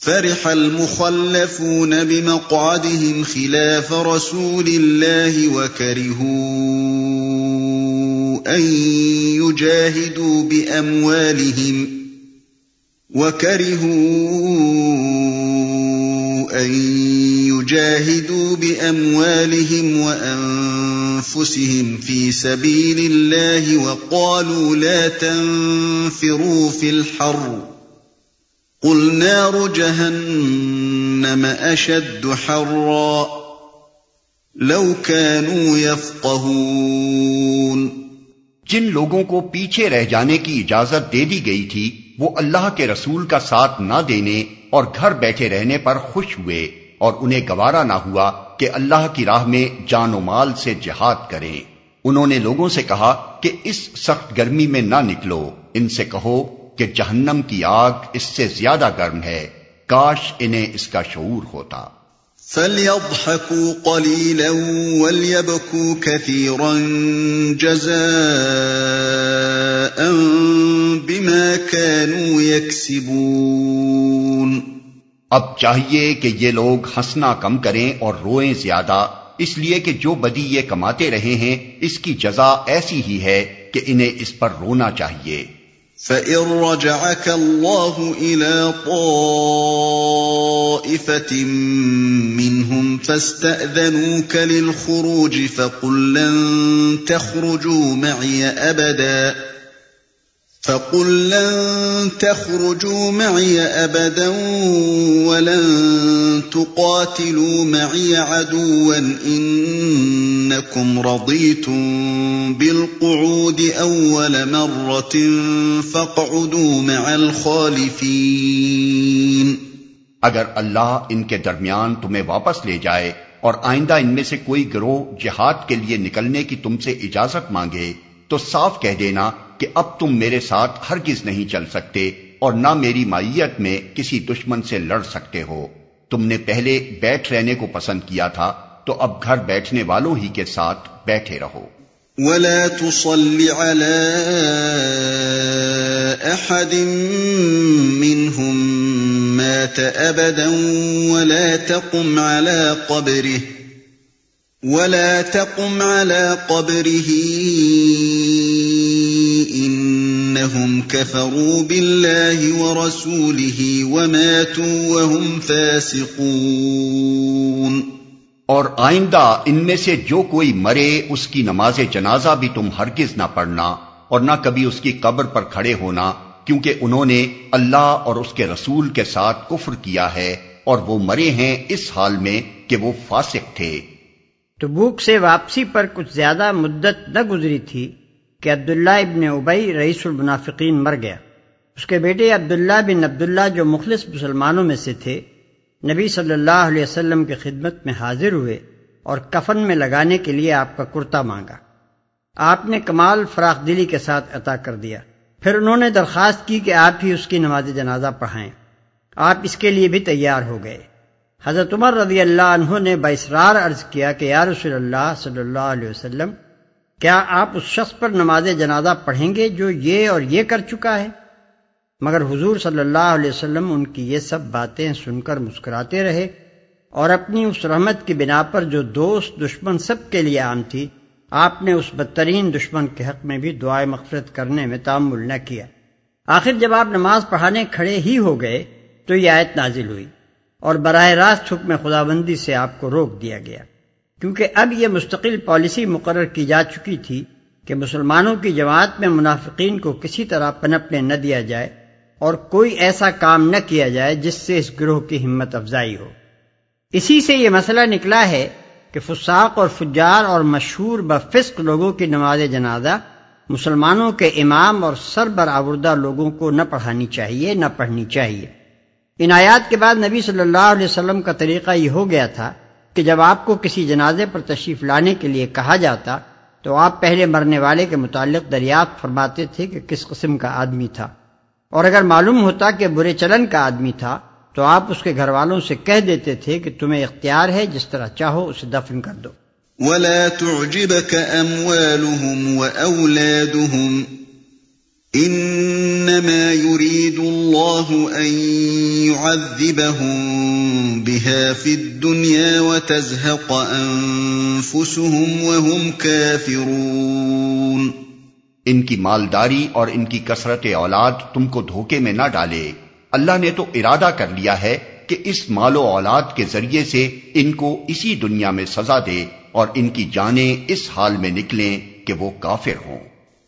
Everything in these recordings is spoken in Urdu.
فرح المخلفون بمقعدهم خلاف رسول الله وكرهوا أن يجاهدوا بأموالهم وكرهوا أن يجاهدوا بأموالهم وأنفسهم في سبيل الله وقالوا لا تنفروا في الحرّ قل نار جهنم اشد حرا لو كانوا يفقهون جن لوگوں کو پیچھے رہ جانے کی اجازت دے دی گئی تھی، وہ اللہ کے رسول کا ساتھ نہ دینے اور گھر بیٹھے رہنے پر خوش ہوئے اور انہیں گوارا نہ ہوا کہ اللہ کی راہ میں جان و مال سے جہاد کریں۔ انہوں نے لوگوں سے کہا کہ اس سخت گرمی میں نہ نکلو، ان سے کہو کہ جہنم کی آگ اس سے زیادہ گرم ہے کاش انہیں اس کا شعور ہوتا۔ فَلْيَضْحَكُوا قَلِيلًا وَلْيَبْكُوا كَثِيرًا جَزَاءً بِمَا كَانُوا يَكْسِبُونَ۔ اب چاہیے کہ یہ لوگ ہنسنا کم کریں اور روئیں زیادہ اس لیے کہ جو بدی یہ کماتے رہے ہیں اس کی جزا ایسی ہی ہے کہ انہیں اس پر رونا چاہیے۔ فَإِن رَّجَعَكَ اللَّهُ إِلَى طَائِفَةٍ مِّنْهُمْ فَاسْتَأْذَنُوكَ لِلْخُرُوجِ فَقُل لَّن تَخْرُجُوا مَعِيَ أَبَدًا فَقُل لَّن تَخْرُجُوا مَعِيَ أَبَدًا وَلَن تُقَاتِلُوا مَعِيَ عَدُوًّا إِنَّكُمْ رَضِيتُم بِالْقُعُودِ أَوَّلَ مَرَّةٍ فَاقْعُدُوا مَعَ الْخَالِفِينَ اگر اللہ ان کے درمیان تمہیں واپس لے جائے اور آئندہ ان میں سے کوئی گروہ جہاد کے لیے نکلنے کی تم سے اجازت مانگے تو صاف کہہ دینا کہ اب تم میرے ساتھ ہرگز نہیں چل سکتے اور نہ میری مائیت میں کسی دشمن سے لڑ سکتے ہو۔ تم نے پہلے بیٹھ رہنے کو پسند کیا تھا، تو اب گھر بیٹھنے والوں ہی کے ساتھ بیٹھے رہو۔ ولا تصل على احد منهم مات ابدا ولا تقم على قبره، ولا تقم على قبره انهم كفروا بالله ورسوله وماتوا وهم فاسقون. اور آئندہ ان میں سے جو کوئی مرے اس کی نماز جنازہ بھی تم ہرگز نہ پڑھنا اور نہ کبھی اس کی قبر پر کھڑے ہونا کیونکہ انہوں نے اللہ اور اس کے رسول کے ساتھ کفر کیا ہے اور وہ مرے ہیں اس حال میں کہ وہ فاسق تھے۔ تبوک سے واپسی پر کچھ زیادہ مدت نہ گزری تھی۔ کہ عبداللہ ابن ابئی رئیس المنافقین مر گیا۔ اس کے بیٹے عبداللہ بن عبداللہ جو مخلص مسلمانوں میں سے تھے، نبی صلی اللہ علیہ وسلم کی خدمت میں حاضر ہوئے اور کفن میں لگانے کے لیے آپ کا کرتا مانگا۔ آپ نے کمال فراخ دلی کے ساتھ عطا کر دیا۔ پھر انہوں نے درخواست کی کہ آپ ہی اس کی نماز جنازہ پڑھائیں۔ آپ اس کے لیے بھی تیار ہو گئے۔ حضرت عمر رضی اللہ عنہ نے باسرار عرض کیا کہ یا رسول اللہ صلی اللہ علیہ وسلم کیا آپ اس شخص پر نماز جنازہ پڑھیں گے جو یہ اور یہ کر چکا ہے؟ مگر حضور صلی اللہ علیہ وسلم ان کی یہ سب باتیں سن کر مسکراتے رہے اور اپنی اس رحمت کی بنا پر جو دوست دشمن سب کے لیے عام تھی، آپ نے اس بدترین دشمن کے حق میں بھی دعائیں مغفرت کرنے میں تعمل نہ کیا۔ آخر جب آپ نماز پڑھانے کھڑے ہی ہو گئے تو یہ آیت نازل ہوئی اور براہ راست حکم خدا بندی سے آپ کو روک دیا گیا۔ کیونکہ اب یہ مستقل پالیسی مقرر کی جا چکی تھی کہ مسلمانوں کی جماعت میں منافقین کو کسی طرح پنپنے نہ دیا جائے اور کوئی ایسا کام نہ کیا جائے جس سے اس گروہ کی ہمت افزائی ہو۔ اسی سے یہ مسئلہ نکلا ہے کہ فساق اور فجار اور مشہور بفسق لوگوں کی نماز جنازہ مسلمانوں کے امام اور سر برآوردہ لوگوں کو نہ پڑھانی چاہیے، نہ پڑھنی چاہیے۔ ان آیات کے بعد نبی صلی اللہ علیہ وسلم کا طریقہ یہ ہو گیا تھا کہ جب آپ کو کسی جنازے پر تشریف لانے کے لیے کہا جاتا تو آپ پہلے مرنے والے کے متعلق دریافت فرماتے تھے کہ کس قسم کا آدمی تھا۔ اور اگر معلوم ہوتا کہ برے چلن کا آدمی تھا تو آپ اس کے گھر والوں سے کہہ دیتے تھے کہ تمہیں اختیار ہے جس طرح چاہو اسے دفن کر دو۔ ولا تعجبك اموالهم واولادهم انما يريد الله ان يعذبهم بها في الدنيا وتزهق انفسهم وهم كافرون. ان کی مالداری اور ان کی کثرت اولاد تم کو دھوکے میں نہ ڈالے۔ اللہ نے تو ارادہ کر لیا ہے کہ اس مال و اولاد کے ذریعے سے ان کو اسی دنیا میں سزا دے اور ان کی جانیں اس حال میں نکلیں کہ وہ کافر ہوں۔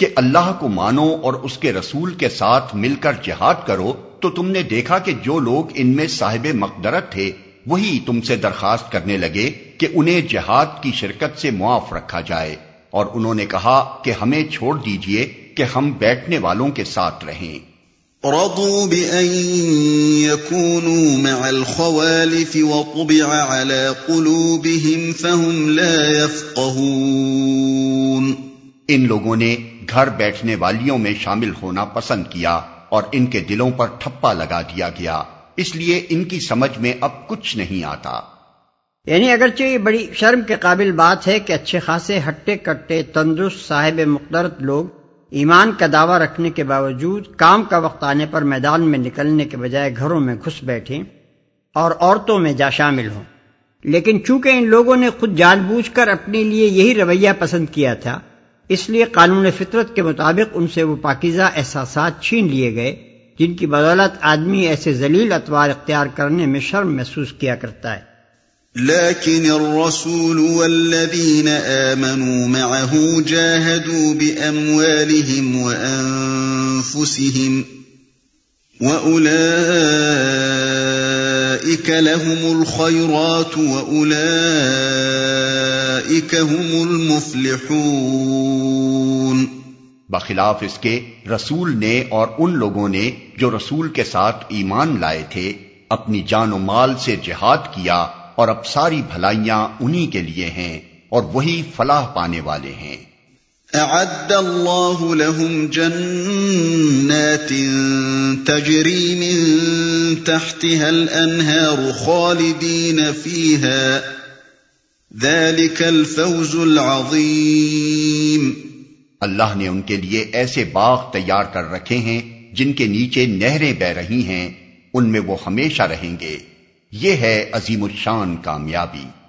کہ اللہ کو مانو اور اس کے رسول کے ساتھ مل کر جہاد کرو تو تم نے دیکھا کہ جو لوگ ان میں صاحب مقدرت تھے وہی تم سے درخواست کرنے لگے کہ انہیں جہاد کی شرکت سے معاف رکھا جائے۔ اور انہوں نے کہا کہ ہمیں چھوڑ دیجیے کہ ہم بیٹھنے والوں کے ساتھ رہیں۔ رضوا بأن يكونوا مع الخوالف وطبع على قلوبهم فهم لا يفقهون۔ ان لوگوں نے گھر بیٹھنے والیوں میں شامل ہونا پسند کیا اور ان کے دلوں پر ٹھپا لگا دیا گیا۔ اس لیے ان کی سمجھ میں اب کچھ نہیں آتا۔ یعنی اگرچہ یہ بڑی شرم کے قابل بات ہے کہ اچھے خاصے ہٹے کٹے تندرست صاحب مقدرت لوگ ایمان کا دعویٰ رکھنے کے باوجود کام کا وقت آنے پر میدان میں نکلنے کے بجائے گھروں میں گھس بیٹھے اور عورتوں میں جا شامل ہوں۔ لیکن چونکہ ان لوگوں نے خود جان بوجھ کر اپنے لیے یہی رویہ پسند کیا تھا اس لیے قانون فطرت کے مطابق ان سے وہ پاکیزہ احساسات چھین لیے گئے، جن کی بدولت آدمی ایسے ذلیل اتوار اختیار کرنے میں شرم محسوس کیا کرتا ہے۔ لكن الرسول والذين آمنوا معه جاهدوا بأموالهم وأنفسهم وأولئك لهم الخيرات وأولئك هم المفلحون۔ بخلاف اس کے رسول نے اور ان لوگوں نے جو رسول کے ساتھ ایمان لائے تھے اپنی جان و مال سے جہاد کیا اور اب ساری بھلائیاں انہی کے لیے ہیں اور وہی فلاح پانے والے ہیں۔ اعد اللہ لهم جنات تجری من تحتها الانہار خالدین فیها ذلك الفوز العظیم اللہ نے ان کے لیے ایسے باغ تیار کر رکھے ہیں جن کے نیچے نہریں بہ رہی ہیں، ان میں وہ ہمیشہ رہیں گے۔ یہ ہے عظیم الشان کامیابی۔